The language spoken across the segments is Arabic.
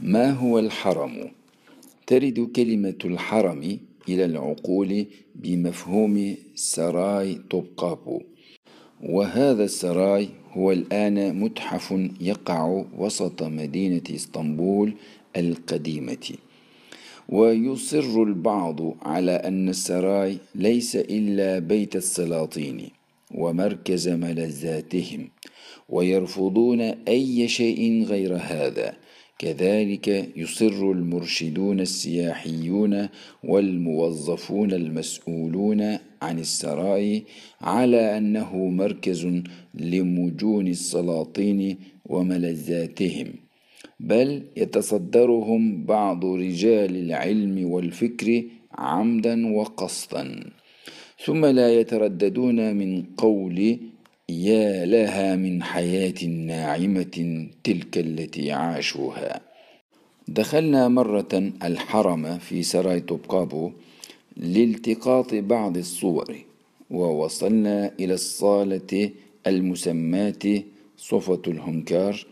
ما هو الحرم؟ ترد كلمة الحرم إلى العقول بمفهوم سراي طبقابو. وهذا السراي هو الآن متحف يقع وسط مدينة إسطنبول القديمة. ويصر البعض على أن السراي ليس إلا بيت السلاطين ومركز ملذاتهم ويرفضون أي شيء غير هذا. كذلك يصر المرشدون السياحيون والموظفون المسؤولون عن السراء على أنه مركز لمجون السلاطين وملذاتهم بل يتصدرهم بعض رجال العلم والفكر عمدا وقصدا. ثم لا يترددون من قول يا لها من حياة ناعمة تلك التي عاشوها. دخلنا مرة الحرم في سراي طبقابو لالتقاط بعض الصور ووصلنا إلى الصالة المسماة صفة الهنكار.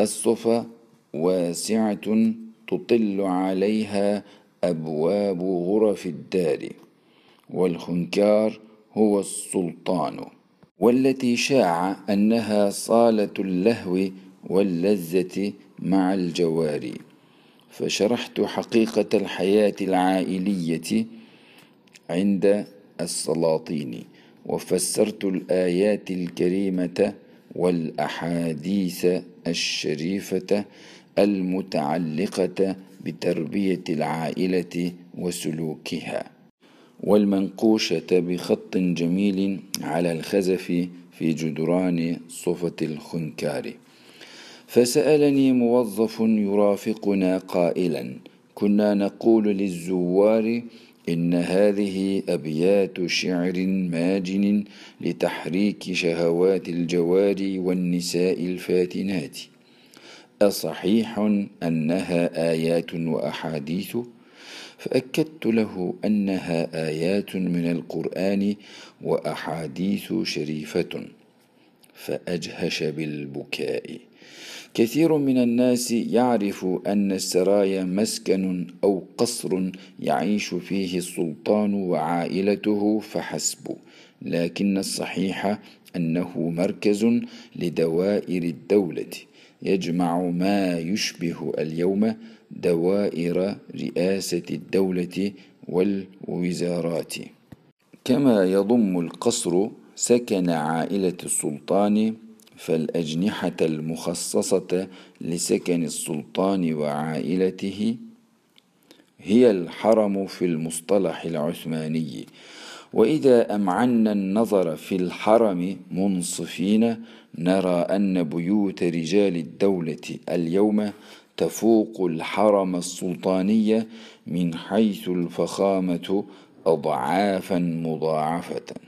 الصفة واسعة تطل عليها أبواب غرف الدار والخنكار هو السلطان. والتي شاع أنها صالة اللهو واللذة مع الجواري. فشرحت حقيقة الحياة العائلية عند السلاطين وفسرت الآيات الكريمة والأحاديث الشريفة المتعلقة بتربية العائلة وسلوكها. والمنقوشة بخط جميل على الخزف في جدران صفة الخنكار. فسألني موظف يرافقنا قائلا كنا نقول للزوار إن هذه أبيات شعر ماجن لتحريك شهوات الجواري والنساء الفاتنات. أصحيح أنها آيات وأحاديث؟ فأكدت له أنها آيات من القرآن وأحاديث شريفة فأجهش بالبكاء. كثير من الناس يعرف أن السرايا مسكن أو قصر يعيش فيه السلطان وعائلته فحسب لكن الصحيح أنه مركز لدوائر الدولة. يجمع ما يشبه اليوم دوائر رئاسة الدولة والوزارات. كما يضم القصر سكن عائلة السلطان فالأجنحة المخصصة لسكن السلطان وعائلته هي الحرم في المصطلح العثماني. وإذا أمعنا النظر في الحرم منصفين نرى أن بيوت رجال الدولة اليوم تفوق الحرم السلطاني من حيث الفخامة أضعافا مضاعفة.